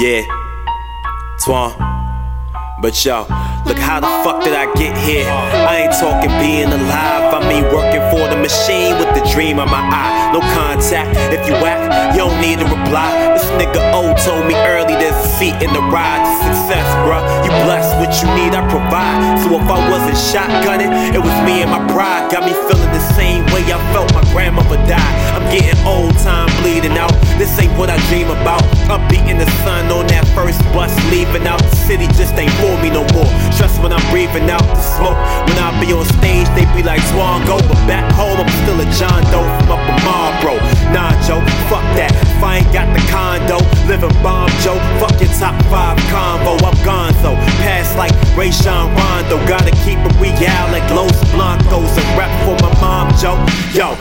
Yeah, Twan. But yo, look how the fuck did I get here? I ain't talking being alive, I mean working for the machine with the dream on my eye. No contact, if you act, you don't need a reply. This nigga O told me early there's a seat in the ride to success, bruh. You blessed what you need, I provide. So if I wasn't shotgunning, it was me and my pride. Got me feeling the same way I felt my grandmother died. I'm getting old, for me no more. Trust when I'm breathing out the smoke. When I be on stage, they be like Swan go. But back home, I'm still a John Doe from up in Marlboro. Nah, Joe, fuck that. If I ain't got the condo, living bomb Joe. Fuck your top five convo. I'm gone so pass like Rajon Rondo. Gotta keep it real like Los Blancos and rap for my mom, Joe. Yo,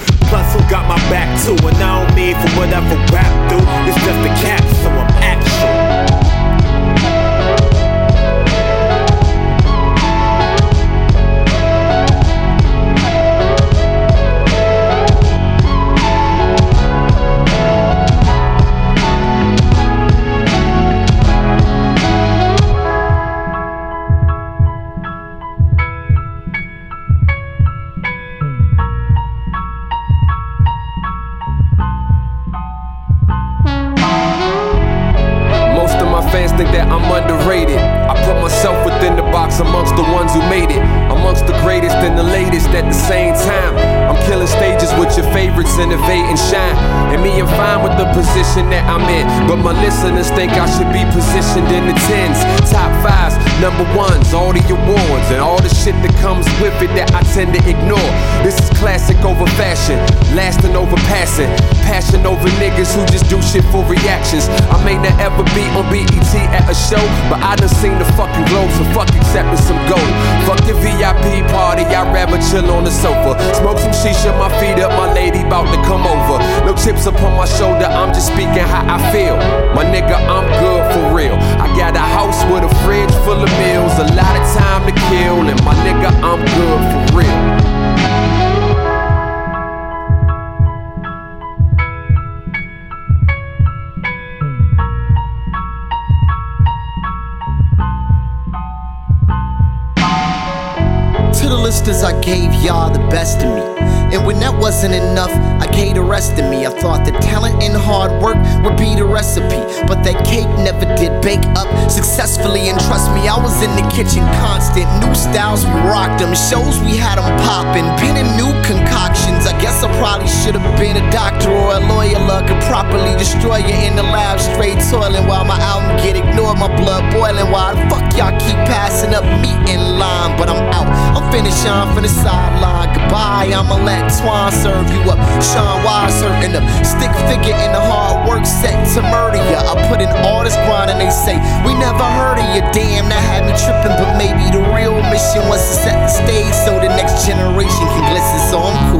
think that I'm underrated. I put myself within the box amongst the ones who made it. Amongst the greatest and the latest at the same time. I'm killing stages with your favorites, innovate and shine. And me, I'm fine with the position that I'm in. But my listeners think I should be positioned in the tens. Top fives, number ones, all the awards, and all the shit that comes with it that I tend to ignore. This is classic over fashion, lasting over passing. Passion over niggas who just do shit for reactions. I may not ever be on BET at a show, but I done seen the fucking globe, so fuck accepting some gold. Fuck your VIP party, I'd rather chill on the sofa. Smoke some shisha, my feet up, my lady bout to come over. No chips upon my shoulder, I'm just speaking how I feel. My nigga, I'm good for real. I got a house with a fridge full of meals, a lot of time to kill, and my nigga, I'm good The listeners, I gave y'all the best of me. And when that wasn't enough, I gave the rest of me. I thought that talent and hard work would be the recipe. But that cake never did bake up successfully. And trust me, I was in the kitchen constant. New styles, we rocked them. Shows, we had them popping. Been in new concoctions. I guess I probably should have been a doctor or a lawyer. Luck could properly destroy you in the lab. Straight toiling while my album get ignored. My blood boiling. Why the fuck y'all keep passing up me in line? finish on from the sideline. Goodbye, I'ma let Twan serve you up. Sean Wise hurting the Stick figure in the hard work set to murder ya. I put in all this grind and they say, We never heard of you, damn, that